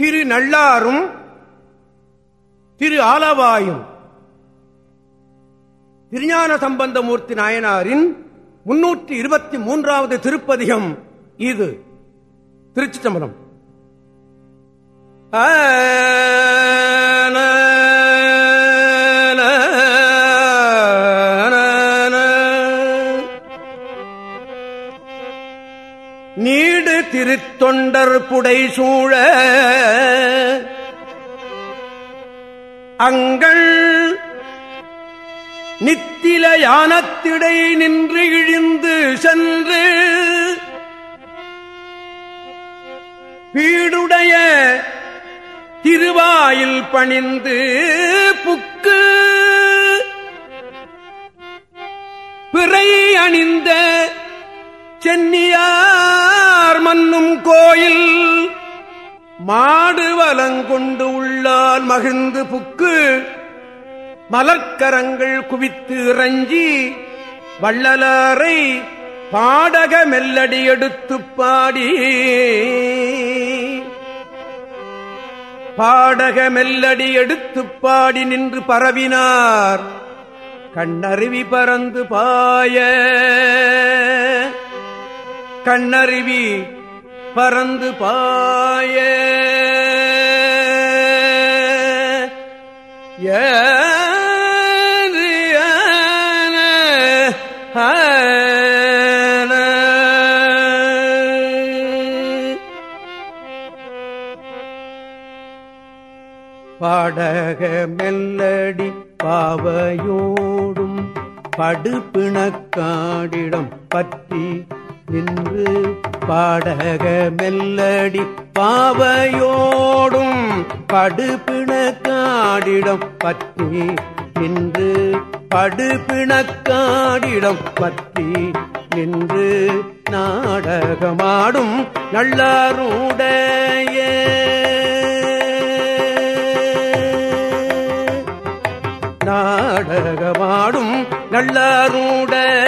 திரு நள்ளாரும் திரு ஆலவாயும். திருஞான சம்பந்தமூர்த்தி நாயனாரின் முன்னூற்றி இருபத்தி மூன்றாவது திருப்பதிகம் இது. திருச்சி சம்பரம் நீடு தொண்டர் புடை சூழ அங்கள் நித்தில யானத்திடை நின்று இழிந்து சென்று வீடுடைய திருவாயில் பணிந்து புக்கு பிறை அணிந்த சென்னியார் மன்னும் கோயில். மாடு வலங்கொண்டு உள்ளால் மகிழ்ந்து புக்கு. மலர்க்கரங்கள் குவித்து இறஞ்சி வள்ளலாரை பாடக மெல்லடி எடுத்து பாடி. பாடக மெல்லடி எடுத்து பாடி நின்று பரவினார். கண்ணருவி பறந்து பாய. கண்ணருவி பறந்து பாய. பாடக மெல்லடி பாவையோடும் படுப்பிணக்காடிடம் பற்றி நின்று பாடக மெல்லடி பாவையோடும் படுபிணக்காடிடம் பற்றி நின்று படுபிணக்காடிடம் பற்றி நின்று நாடகமாடும் நல்லாருடைய. நாடகமாடும் நல்லாருடைய.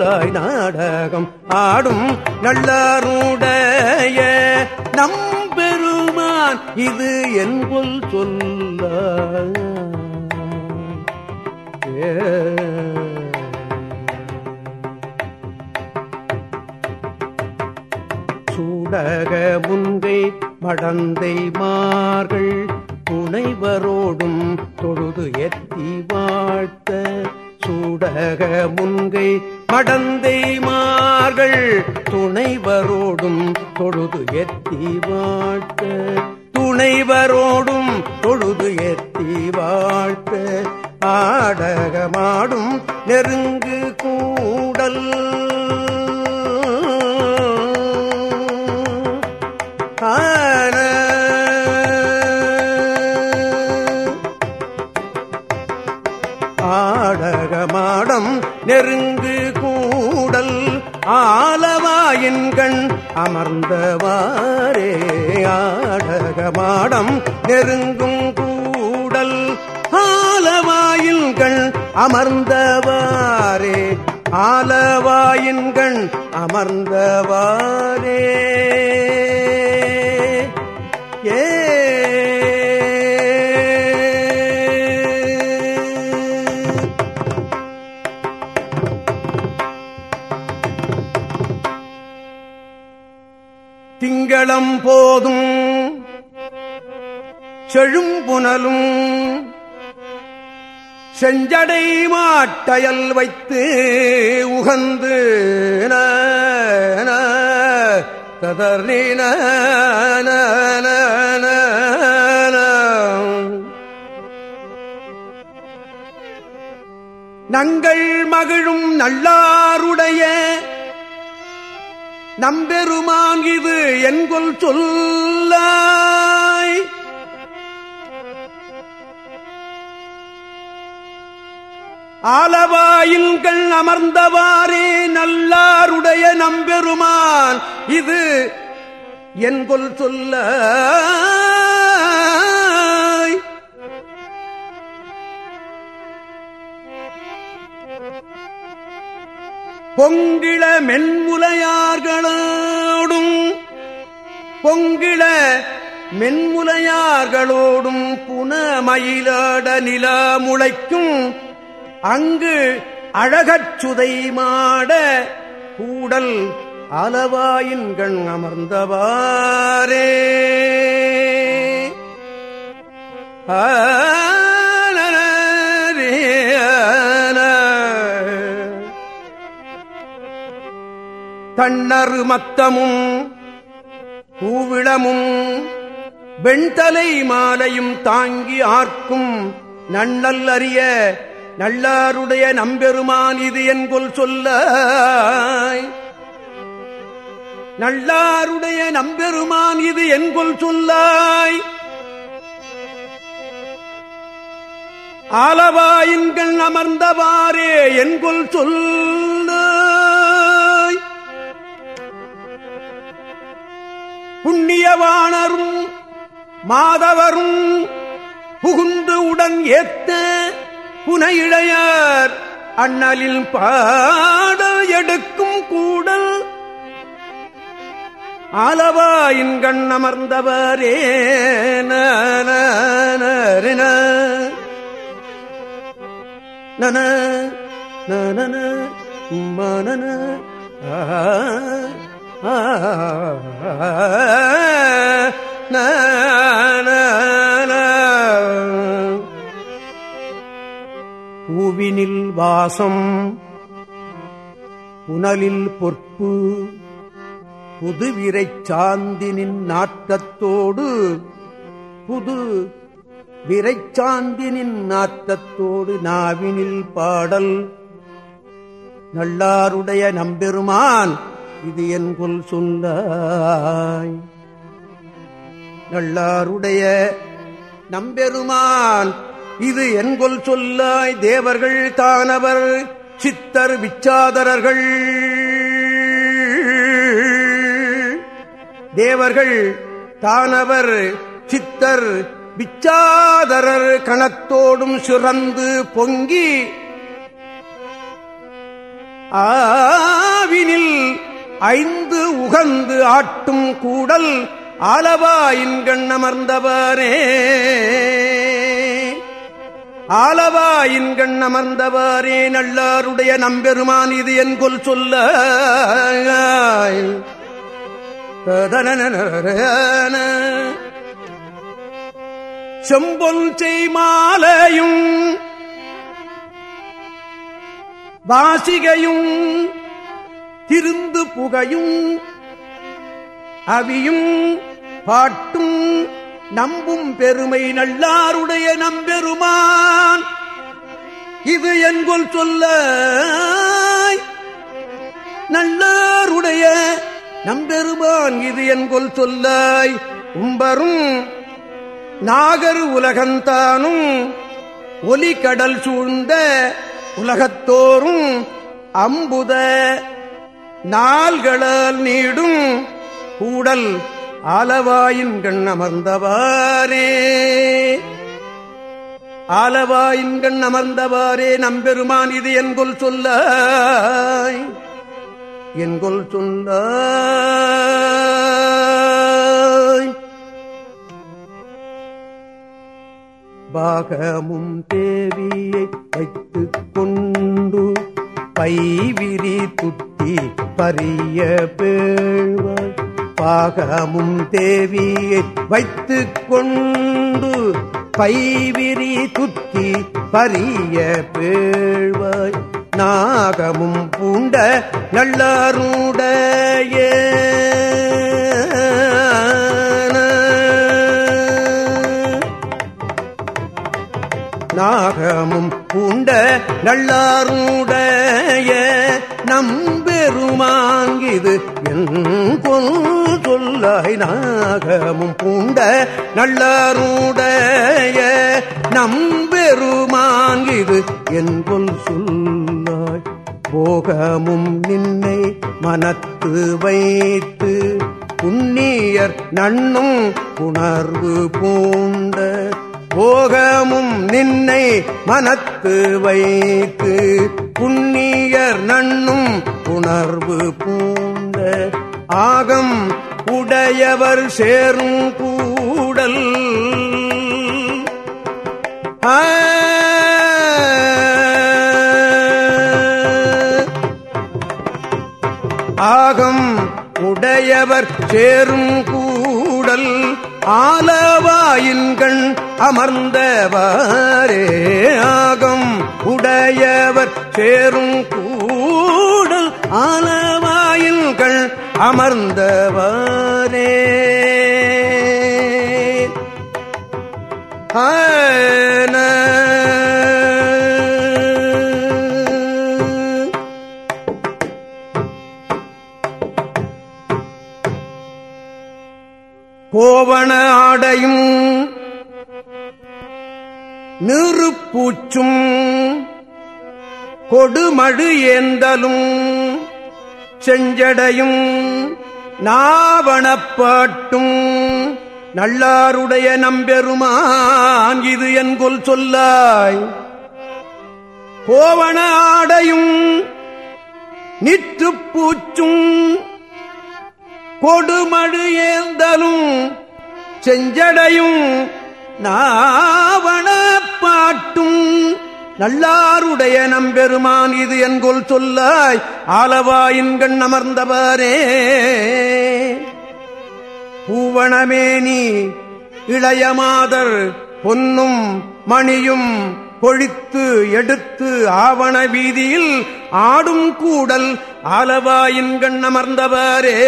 சொல்லாய் நாடகம் ஆடும் நல்லாருடைய நம்பெருமான் இது என்பொல் சொல்ல. சூடக முன்கை மடந்தை மார்கள் புனைவரோடும் தொழுது எத்தி வாழ்த்த. சூடக முன்கை மடந்தை மார்கள் துணைவரோடும் தொழுது எத்தி வாழ்த்த துணைவரோடும் தொழுது எத்தி வாழ்த்த ஆடகமாடும் நெருங்கு கூடல் அமர்ந்தவாரே ஆலவாயின்கண் அமர்ந்தவாரே. ஏ. திங்களம் போதும் செழும்புனலும் செஞ்சடை மாட்டயல் வைத்து உகந்து ததர்னீன நங்கள் மகிழும் நல்லாருடைய நம்பெருமான் இது என்கொல் ஆலவாயில்கள் அமர்ந்தவாறே நல்லாருடைய நம்பெருமான். இது என்கொல் சொல்ல. பொங்கிள மென்முலையார்களோடும் பொங்கிள மென்முலையார்களோடும் புனமயிலாட நிலா முளைக்கும். அங்கு அழகச்சுதை மாட கூடல் அளவாயின்கண் அமர்ந்தவாரே. தன்னறு மத்தமும் பூவிளமும் வெண்தலை மாலையும் தாங்கி ஆர்க்கும் நன்னல் அறிய நல்லாருடைய நம்பெருமான் இது என்கொல் சொல்ல நல்லாருடைய நம்பெருமான் இது என்கொல் சொல்லாய். ஆலவாயின்கள் அமர்ந்தவாறே என்கொல் சொல்ல புண்ணியவாணரும் மாதவரும் புகுந்து உடன் ஏத்த புனையிழையார். அண்ணலில் பாட எடுக்கும் கூடல். ஆலவாயின் கண் அமர்ந்தவரே. நன நன மனன பூவினில் பாசம் புனலில் பொற்பு. புதுவிரை சாந்தினின் நாட்டத்தோடு. புது விரைச்சாந்தினின் நாட்டத்தோடு நாவினில் பாடல். நல்லாருடைய நம்பெருமான் இது என் கொல் சொல்லாய். நல்லாருடைய நம்பெருமான் இது என்கொல் சொல்லாய் தேவர்கள் தானவர் சித்தர் விச்சாதரர்கள் தேவர்கள் தானவர் சித்தர் விச்சாதரர் கணத்தோடும் சிறந்து பொங்கி ஆவினில் ஐந்து உகந்து ஆட்டும் கூடல் ஆலவாயின் கண்ணமர்ந்தவரே ஆலவாயின்கண் அமர்ந்தவரே நல்லாருடைய நம்பெருமான் இது என் கொல் சொல்ல. செம்பொல் செய்மாலையும் வாசிகையும் திருந்து புகையும் அவியும் பாட்டும் நம்பும் பெருமை நல்லாருடைய நம்பெருமான். இது என்கொல் சொல்ல. நல்லாருடைய நம்பெருமான் இது என்கொல் சொல்லாய் உம்பரும் நாகரு உலகந்தானும் ஒலி கடல் சூழ்ந்த உலகத்தோறும் அம்புத நாள்களால் நீடும் கூடல் ஆலவாயின் கண் அமர்ந்தவாரே ஆலவாயின் கண் அமர்ந்தவாரே நம்பெருமான் இது என்கொல் சொல்ல என்கொல் சொல்ல பாகமும் தேவியை வைத்து கொண்டு பைவிரி துட்டி பரிய பேழ்வாய். பாகமும் தேவியை வைத்து கொண்டு பைவிரி துத்தி பரிய பேழ்வாய். நாகமும் பூண்ட நல்லாருடைய. நாகமும் பூண்ட நல்லாருடைய. நம் பெருமாங்கிது. என் கொல் சொல்லாய் நாகமும் பூண்ட நல்லாருடைய நம்பெருமாங்கிது என் கொல் சொல்லாய் போகமும் நின்னை மனத்து வைத்து புண்ணியர் நன்னும் புணர்வு பூண்ட போகமும் நின்னை மனத்து வைத்து புண்ணியர் நண்ணும் உணர்வு பூந்த ஆகம் உடையவர் சேரும் கூடல். ஆ. ஆகம் உடையவர் சேரும் கூடல். ஆலவாயின்கண் அமர்ந்தவாரே ஆகம் உடையவர் சேரும் கூடல் ஆலவாயின்கண் அமர்ந்தவாரே ஆன கோவண ஆடையும் நிறுப்பூச்சும் கொடுமழு ஏந்தலும் செஞ்சடையும் நாவணப்பாட்டும் நல்லாருடைய நம்பெருமான் இது என்கொல் சொல்லாய். கோவண ஆடையும் நிற்றுப்பூச்சும் கொடுமடு ஏந்தலும் செஞ்சடையும் நாவண பாட்டும் நல்லாருடைய நம்பெருமான் இது என்கொல் சொல்லாய் ஆலவாயின்கண் அமர்ந்தவரே. பூவணமேனி இளையமாதர் பொன்னும் மணியும் பொழித்து எடுத்து ஆவண வீதியில் ஆடும் கூடல் ஆலவாயின் கண் அமர்ந்தவரே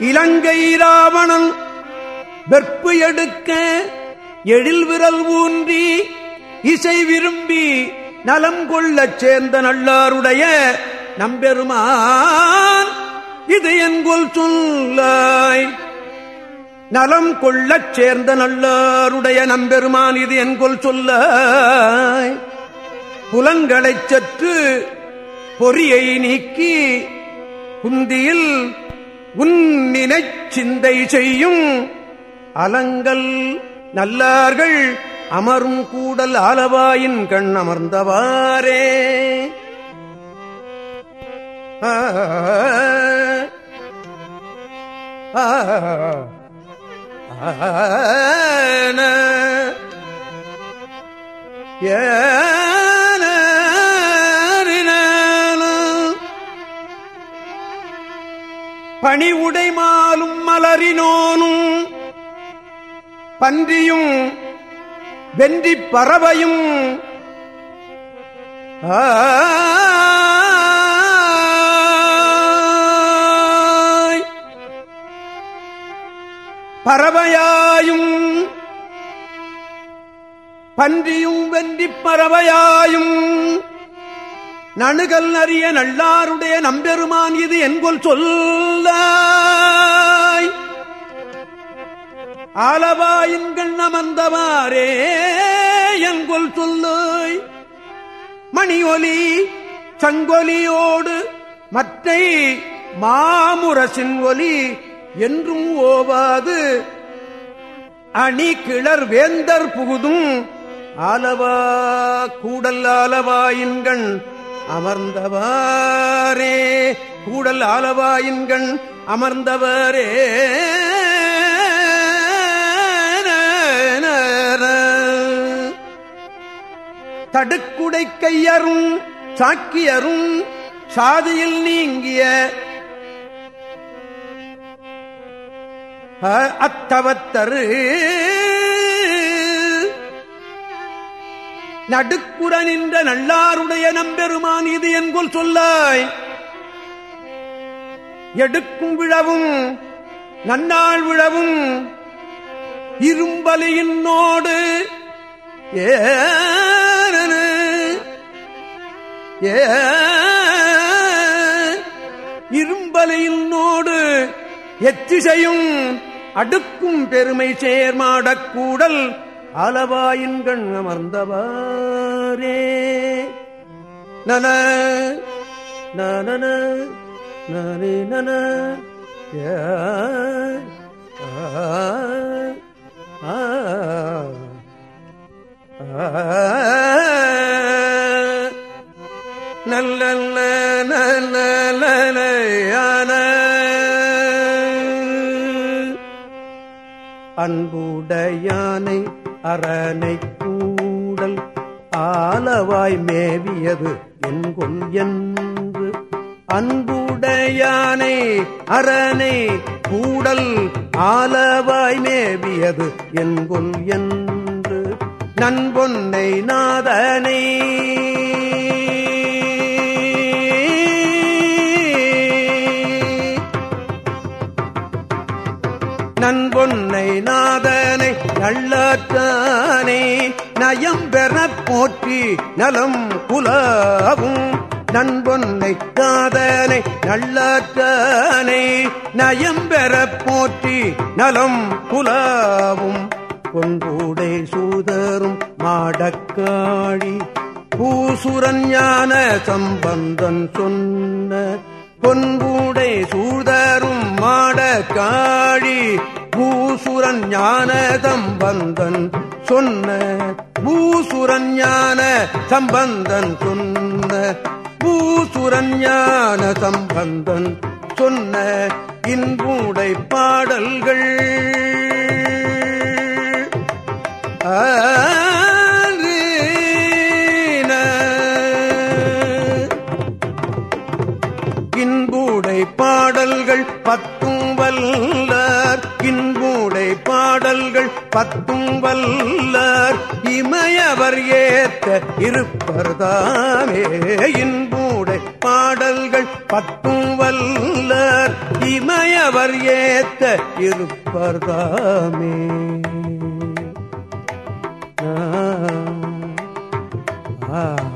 இலங்கை ராவணன் வெற்பு எடுக்க எழில் விரல் ஊன்றி இசை விரும்பி நலம் கொள்ளச் சேர்ந்த நல்லாருடைய நம்பெருமான் இது என்கொல் சொல்லாய். நலம் கொள்ளச் சேர்ந்த நல்லாருடைய நம்பெருமான் இது என்கொல் சொல்ல புலங்களைச் சற்று பொறியை நீக்கி குந்தியில் உன்னினைச் சிந்தை செய்யும் அலங்கல் நல்லார்கள் அமரும் கூடல் ஆலவாயின் கண் அமர்ந்தவாரே ஆ, ஆ, பணி உடைமாலும் மலரினோனும் பன்றியும் வென்றி பறவையும். ஆ பறவையாயும் பன்றியும் வென்றி பறவையாயும் நணுகல் அறிய நல்லாருடைய நம்பெருமான் இது என்கொல் சொல்ல ஆலவாயின்கள் நமந்தவாரே என்கொல் சொல்லாய். மணி ஒலி சங்கொலியோடு மற்ற மாமுரசின் ஒலி என்றும் ஓவாது. அணி கிளர் வேந்தர் புகுதும். ஆலவா கூடல் ஆலவாயின்கண் அமர்ந்தவாரே. கூடல் ஆலவாயின்கண் அமர்ந்தவரே. தடுக்குடை கையரும் சாக்கியரும் சாதியில் நீங்கிய அத்தவத்தரு. நடுக்குற நின்ற நல்லாருடைய நம்பெருமான் இது என்கொல் சொல்லாய். எடுக்கும் விழவும் நன்னாள் விழவும் இரும்பலியினோடு ஏன ஏ இரும்பலியினோடு எத்திசையும் அடுக்கும் பெருமை சேர்மாடக் கூடல் அளவாயின்கண் அமர்ந்தவாரே. நன நன நன ஆ, அன்புடையானை அரணை கூடல் ஆலவாய் மேவியது என்கொள் என்று. அன்புடையானை அரணை கூடல் ஆலவாய் மேவியது என்கொள் என்று. நண்பொன்னை நாதனை நன்பொன்னை நாதனை நல்லாற்றானே நயம் பெறப் போற்றி நலம் குலாவும் நன்பொன்னை நாதனை நல்லாற்றானே நயம் பெறப் போற்றி நலம் குலாவும் கொன்பூடை சூதரும் மாடக்காழி பூசுரஞான சம்பந்தன் சொன்ன பொன்பூடை சூதரும் காழி பூசுரன் ஞானதம் வந்தன் சொன்ன பூசுரன் ஞான சம்பந்தன் சொன்ன பூசுரன் ஞான சம்பந்தன் சொன்ன இன்பூடை பாடல்கள். ஆ இன்பூடை பாடல்கள் பத்தும் வல்லார். இன்புடை பாடல்கள் பத்தும் வல்லார். இமயவர் ஏத்த இருப்பர்தாமே இன்புடை பாடல்கள் பத்தும் வல்லார். இமயவர் ஏத்த இருப்பர்தாமே ஆ ஆ.